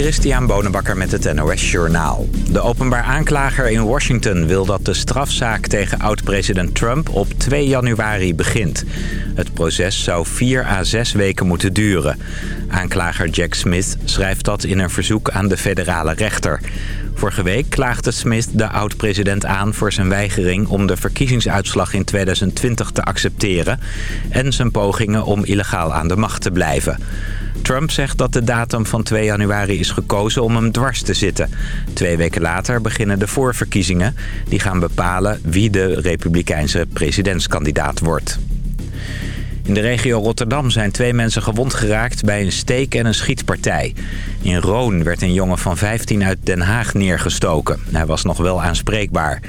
Christian Bonenbakker met het NOS Journaal. De openbaar aanklager in Washington wil dat de strafzaak tegen oud-president Trump op 2 januari begint. Het proces zou 4 à 6 weken moeten duren. Aanklager Jack Smith schrijft dat in een verzoek aan de federale rechter. Vorige week klaagde Smith de oud-president aan voor zijn weigering om de verkiezingsuitslag in 2020 te accepteren... en zijn pogingen om illegaal aan de macht te blijven. Trump zegt dat de datum van 2 januari is gekozen om hem dwars te zitten. Twee weken later beginnen de voorverkiezingen. Die gaan bepalen wie de republikeinse presidentskandidaat wordt. In de regio Rotterdam zijn twee mensen gewond geraakt bij een steek- en een schietpartij. In Roon werd een jongen van 15 uit Den Haag neergestoken. Hij was nog wel aanspreekbaar.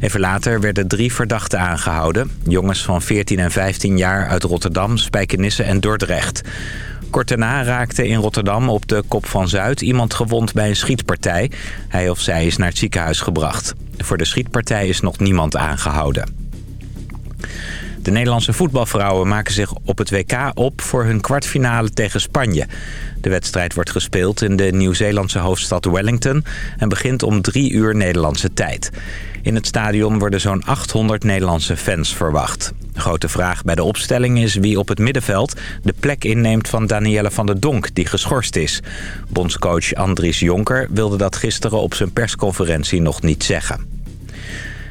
Even later werden drie verdachten aangehouden. Jongens van 14 en 15 jaar uit Rotterdam, Spijkenisse en Dordrecht. Kort daarna raakte in Rotterdam op de Kop van Zuid iemand gewond bij een schietpartij. Hij of zij is naar het ziekenhuis gebracht. Voor de schietpartij is nog niemand aangehouden. De Nederlandse voetbalvrouwen maken zich op het WK op voor hun kwartfinale tegen Spanje. De wedstrijd wordt gespeeld in de Nieuw-Zeelandse hoofdstad Wellington en begint om drie uur Nederlandse tijd. In het stadion worden zo'n 800 Nederlandse fans verwacht. De grote vraag bij de opstelling is wie op het middenveld de plek inneemt van Danielle van der Donk, die geschorst is. Bondscoach Andries Jonker wilde dat gisteren op zijn persconferentie nog niet zeggen.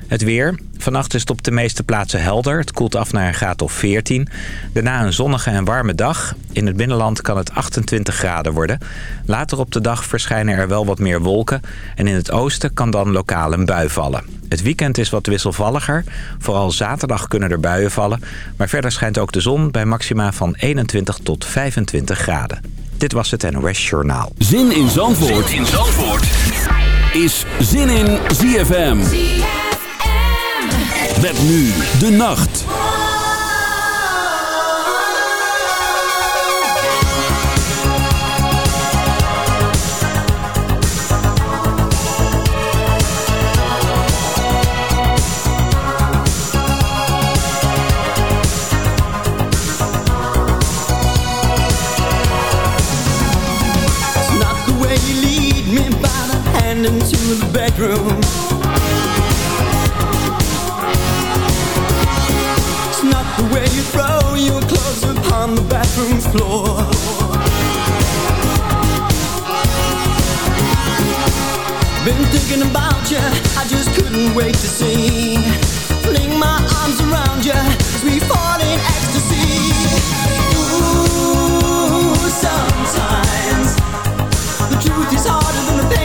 Het weer. Vannacht is het op de meeste plaatsen helder. Het koelt af naar een graad of 14. Daarna een zonnige en warme dag. In het binnenland kan het 28 graden worden. Later op de dag verschijnen er wel wat meer wolken. En in het oosten kan dan lokaal een bui vallen. Het weekend is wat wisselvalliger. Vooral zaterdag kunnen er buien vallen. Maar verder schijnt ook de zon bij maxima van 21 tot 25 graden. Dit was het NOS Journaal. Zin in Zandvoort, zin in Zandvoort. is Zin in ZFM. Met nu de nacht. into the bedroom way you throw your clothes upon the bathroom floor. Been thinking about you, I just couldn't wait to see. Fling my arms around you as we fall in ecstasy. Ooh, sometimes the truth is harder than the pain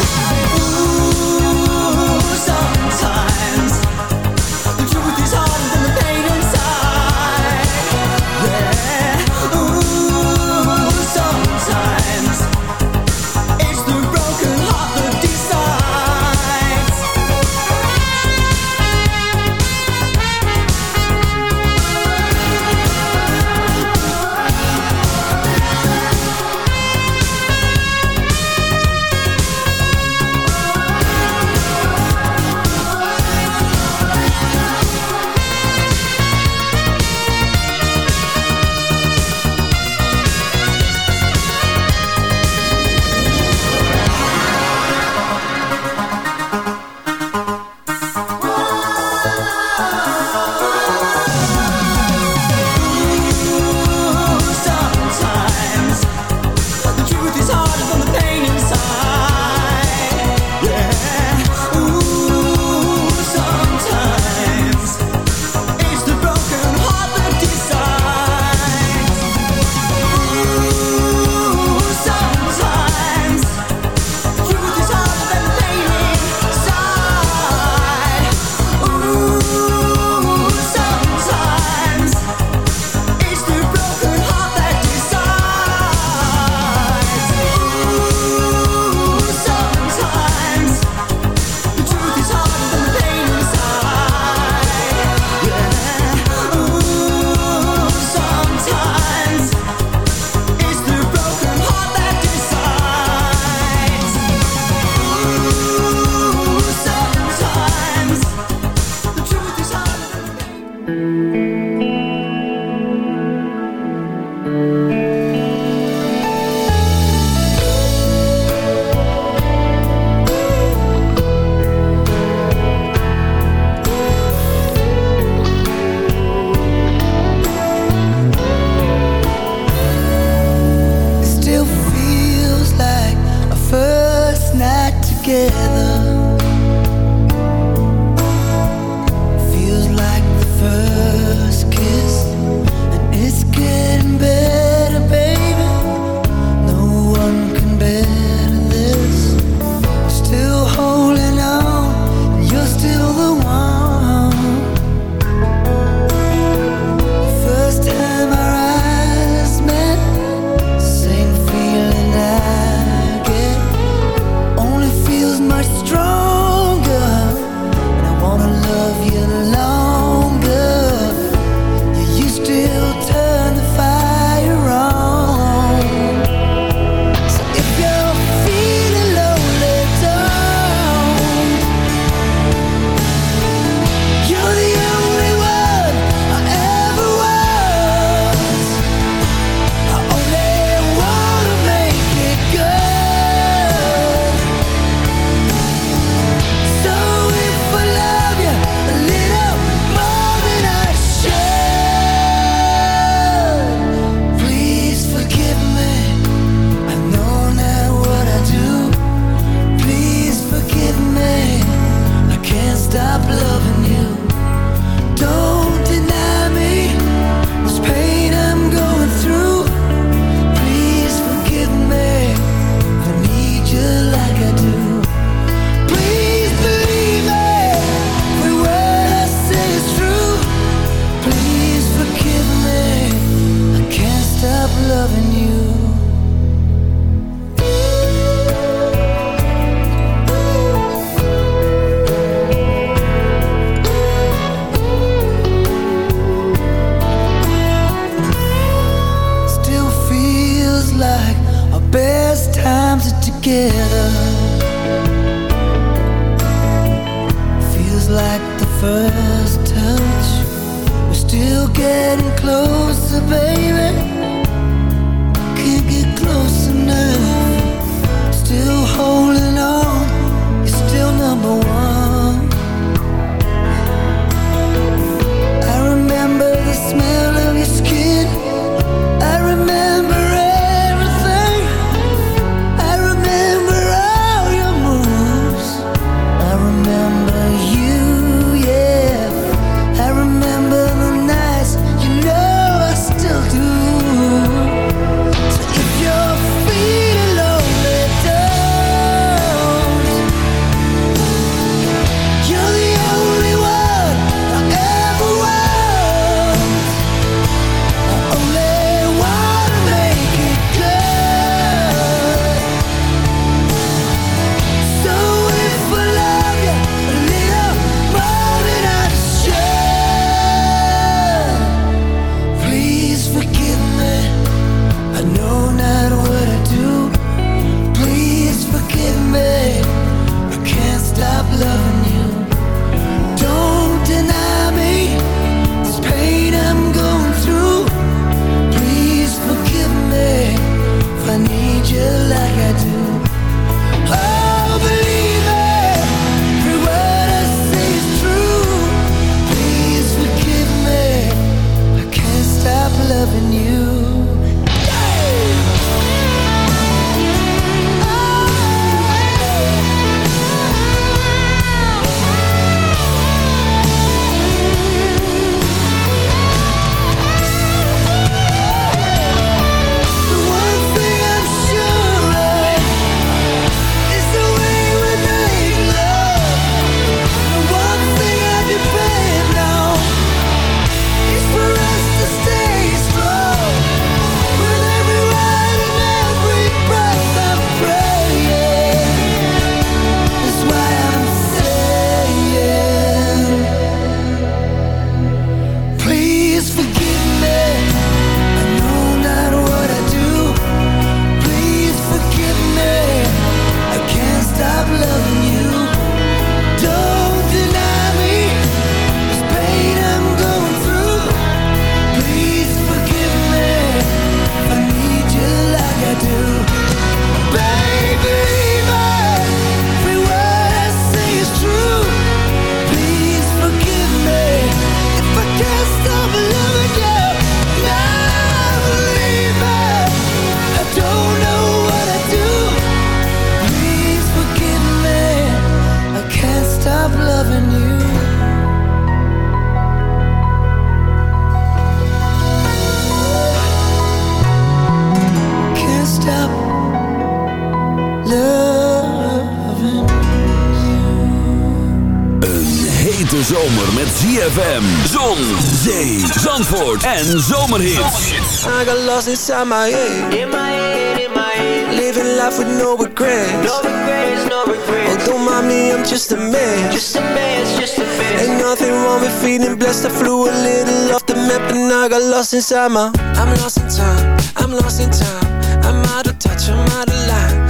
Zee, zandvoort en zomerhits. I got lost inside my head. In my head, in my head. Living life with no regrets. No regrets, no regrets. Oh, don't mind me, I'm just a man. Just a man, just a man. Ain't nothing wrong with feeling blessed. I flew a little off the map and I got lost inside my. I'm lost in time. I'm lost in time. I'm out of touch. I'm out of line.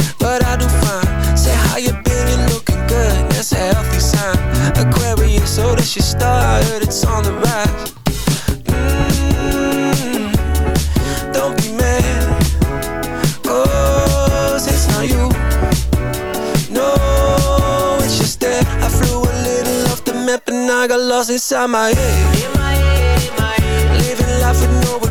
So your star. I heard it's on the rise. Mm, don't be mad. Cause it's not you. No, it's just that I flew a little off the map and I got lost inside my head. In my head, in my head. Living life with no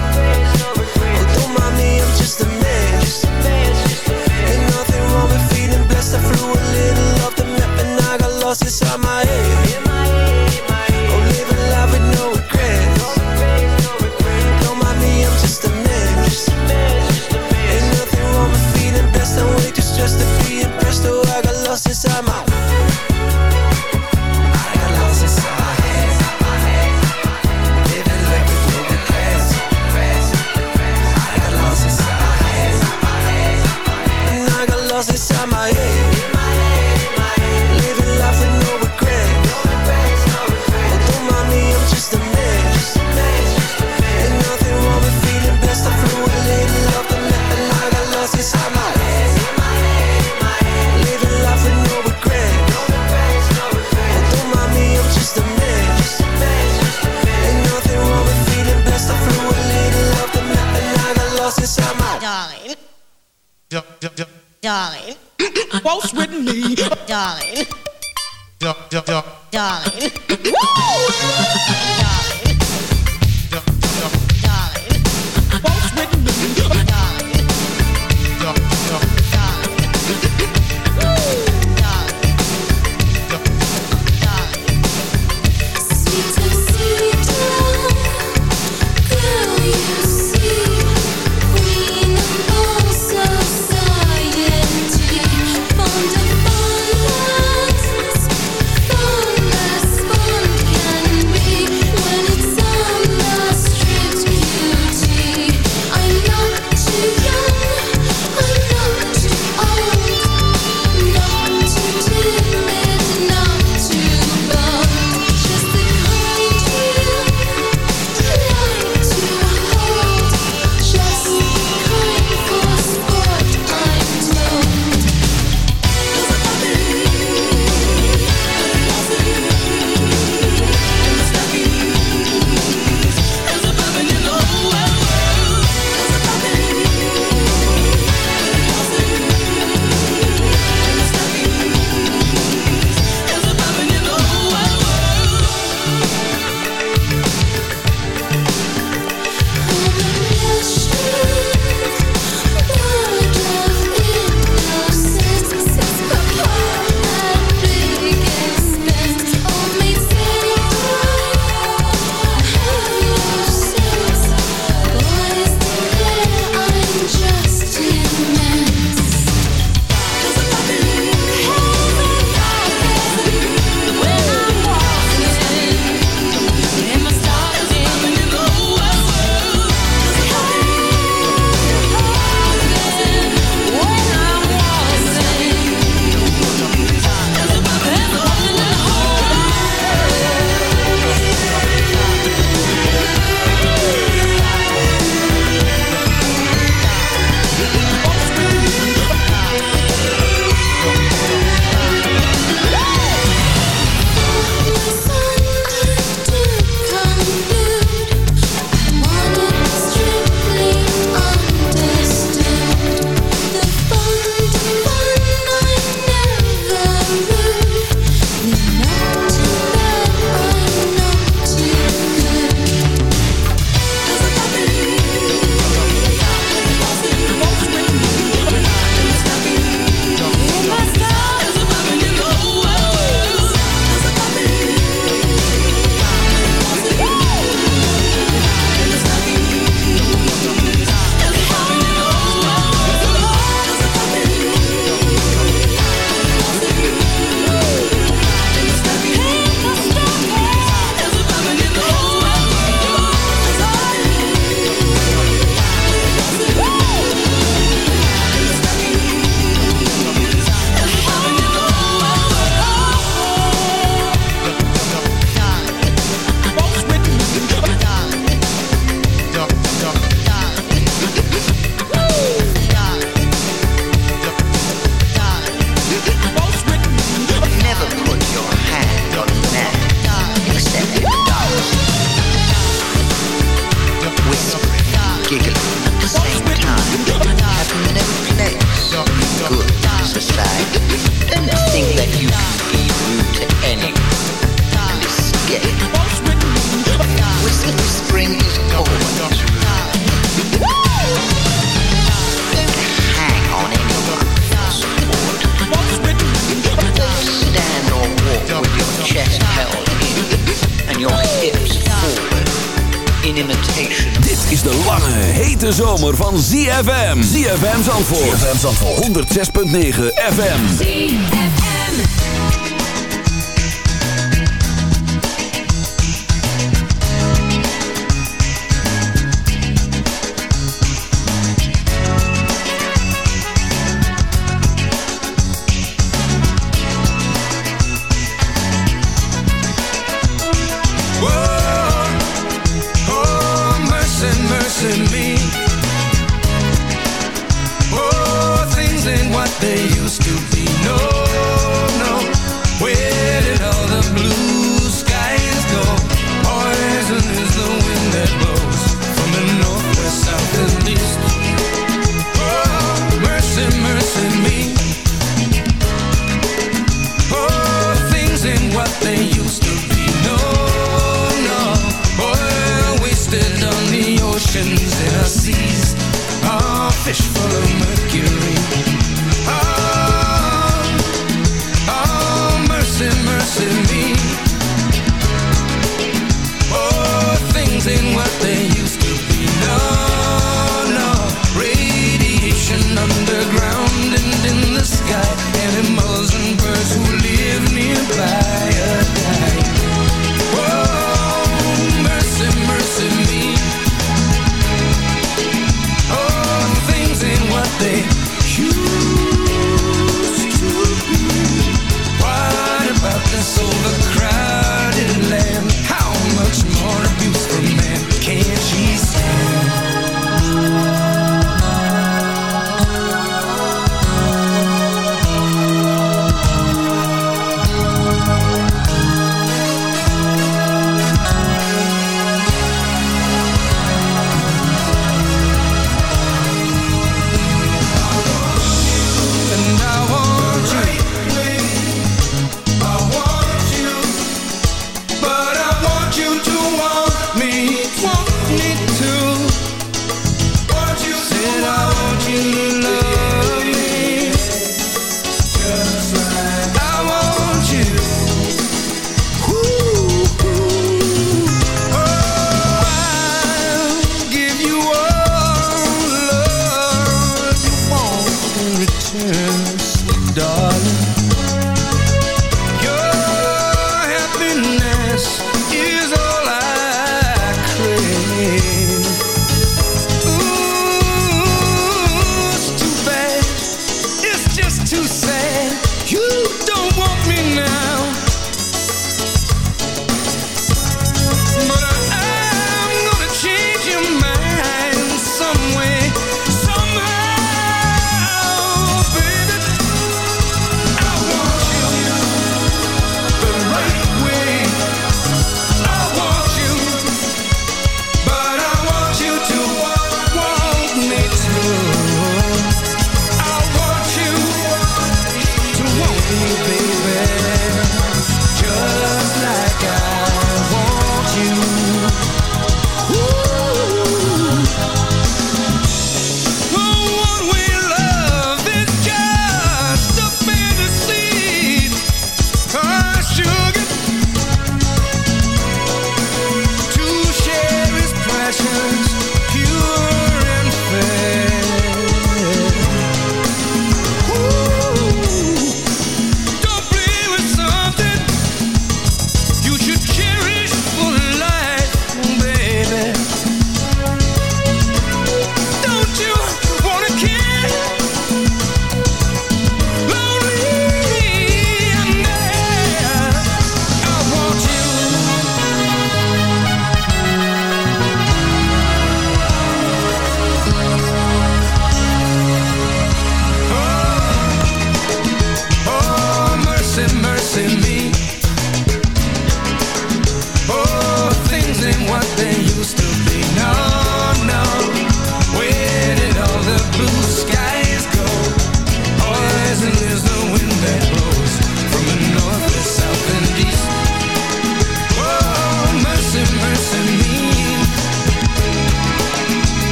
just a. Ain't nothing wrong with feeling blessed. I flew a little off the map and I got lost inside. My head, Zandvoort. ZFM Zandvoort. 106.9 they used to be. No.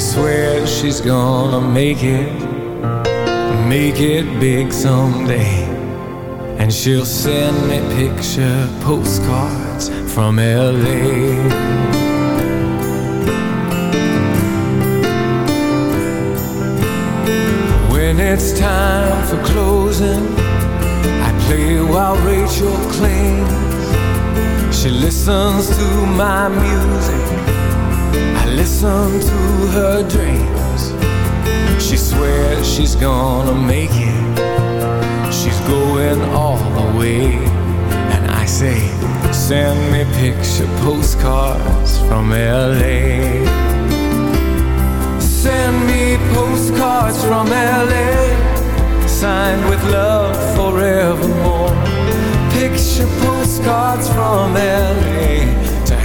swears she's gonna make it, make it big someday. And she'll send me picture postcards from LA. When it's time for closing, I play while Rachel cleans. She listens to my music. I listen to her dreams. She swears she's gonna make it. She's going all the way. And I say, send me picture postcards from LA. Send me postcards from LA. Signed with love forevermore. Picture postcards from LA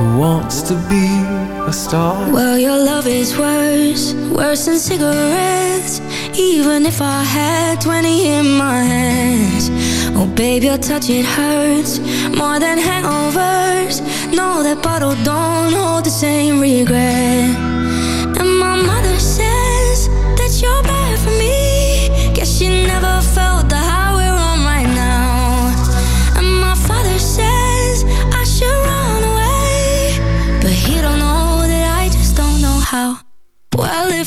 who wants to be a star. Well, your love is worse, worse than cigarettes. Even if I had 20 in my hands. Oh, babe, your touch, it hurts more than hangovers. No, that bottle don't hold the same regret.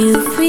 you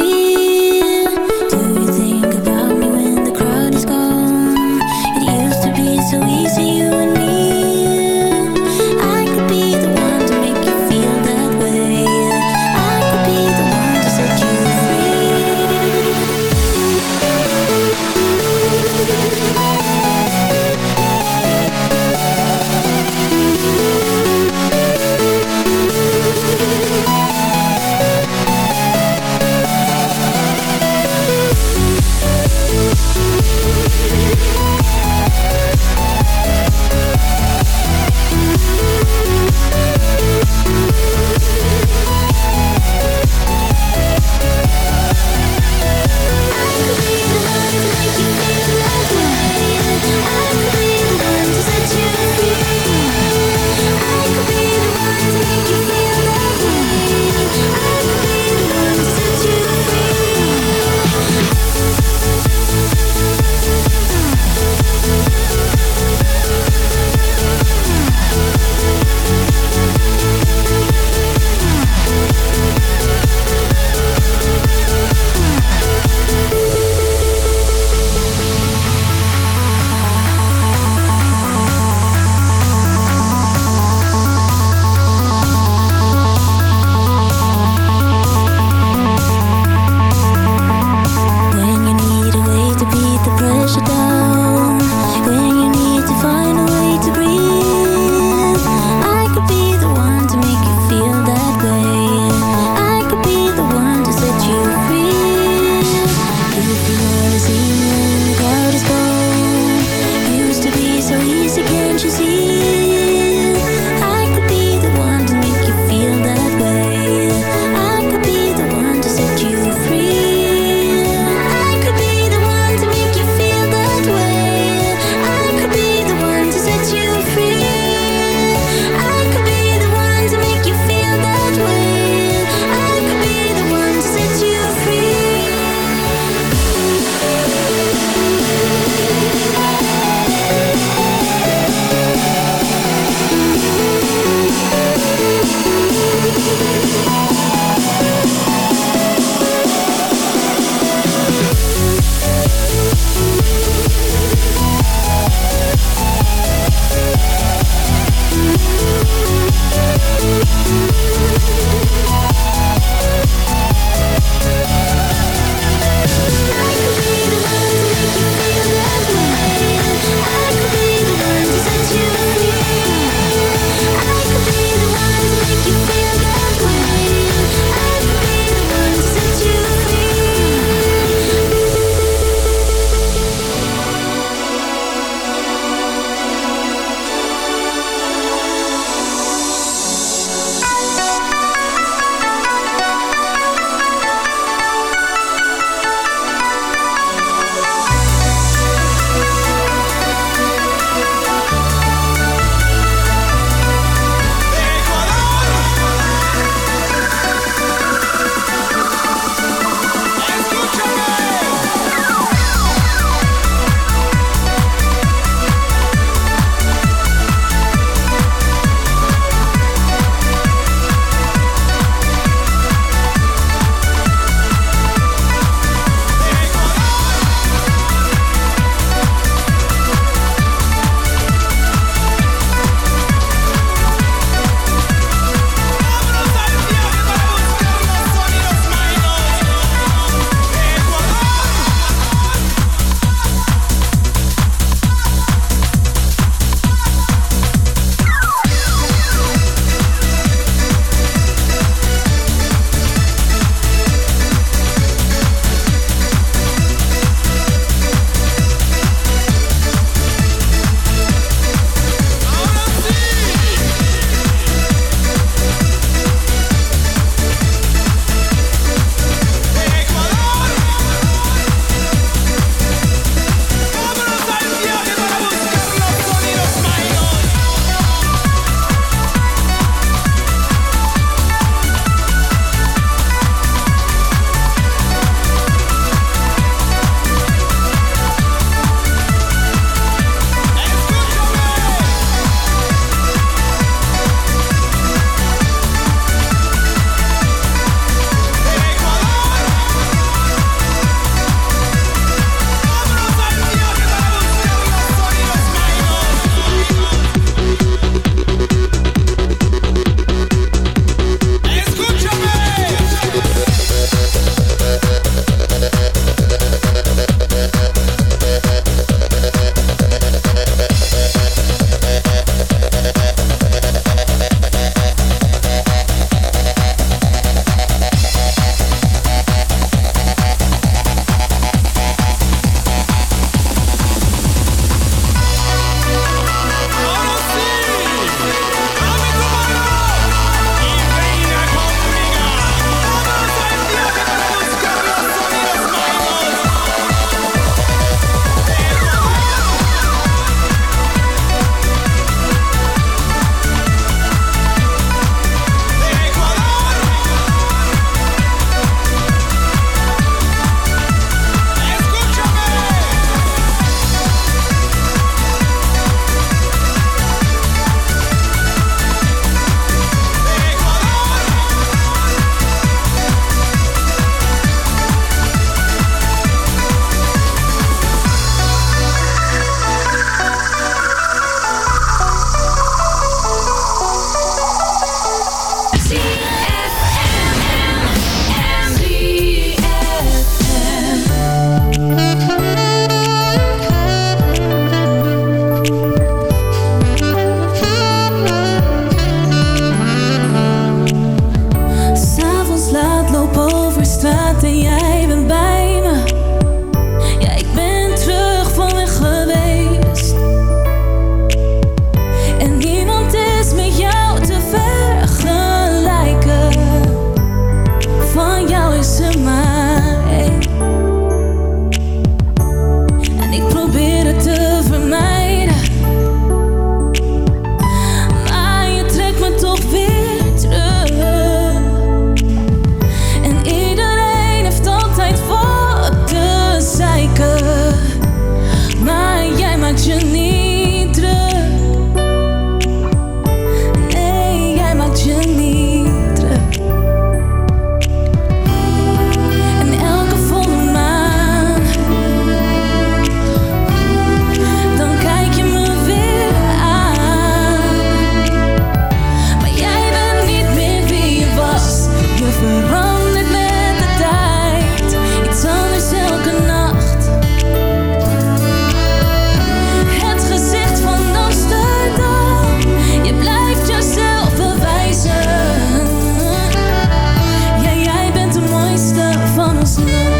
love.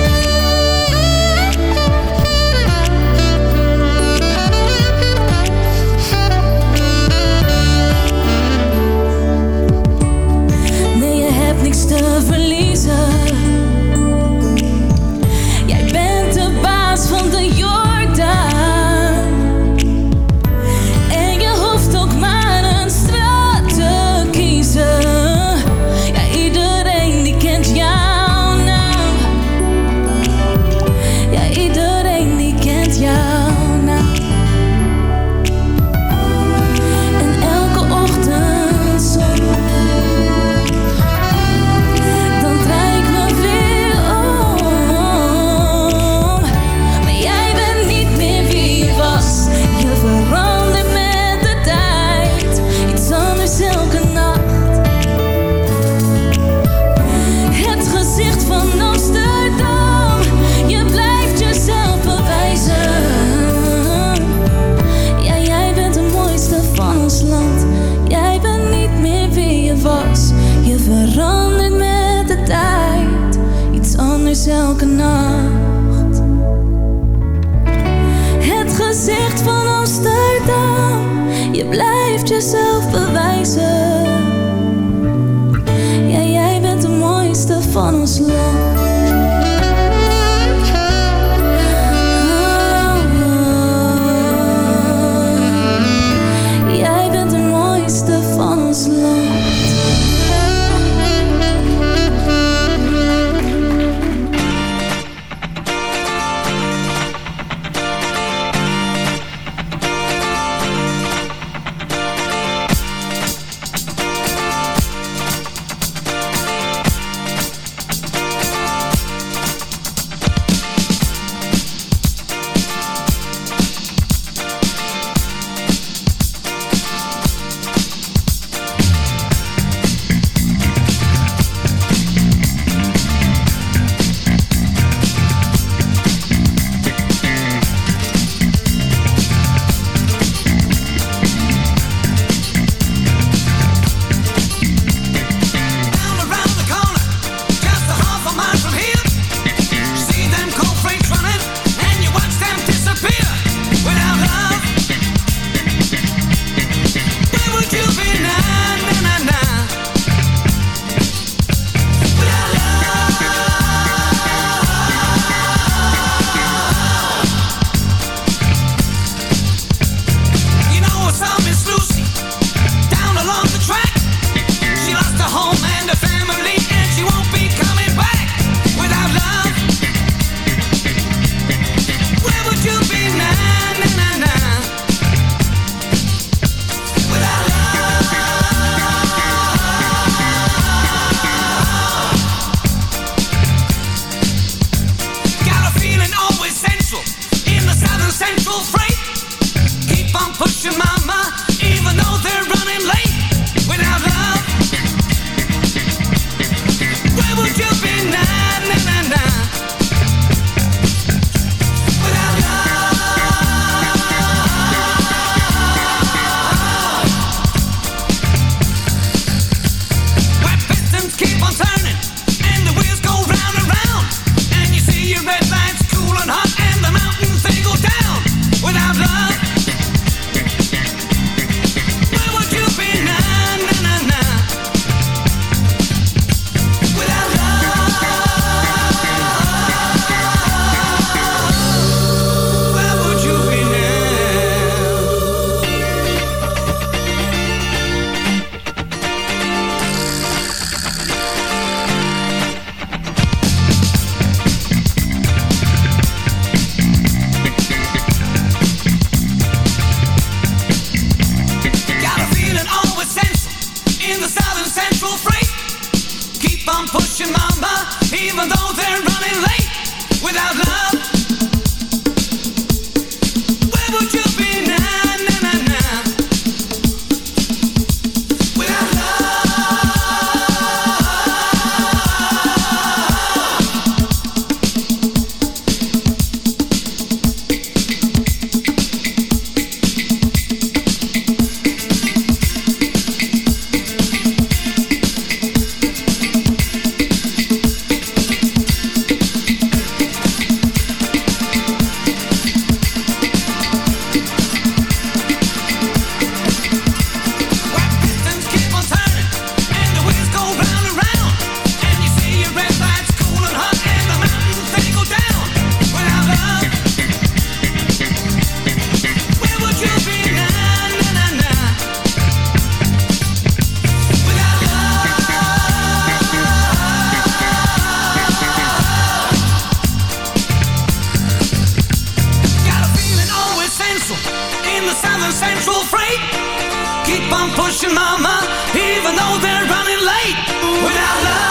in the Southern Central Freight. Keep on pushing, mama, even though they're running late. Without love.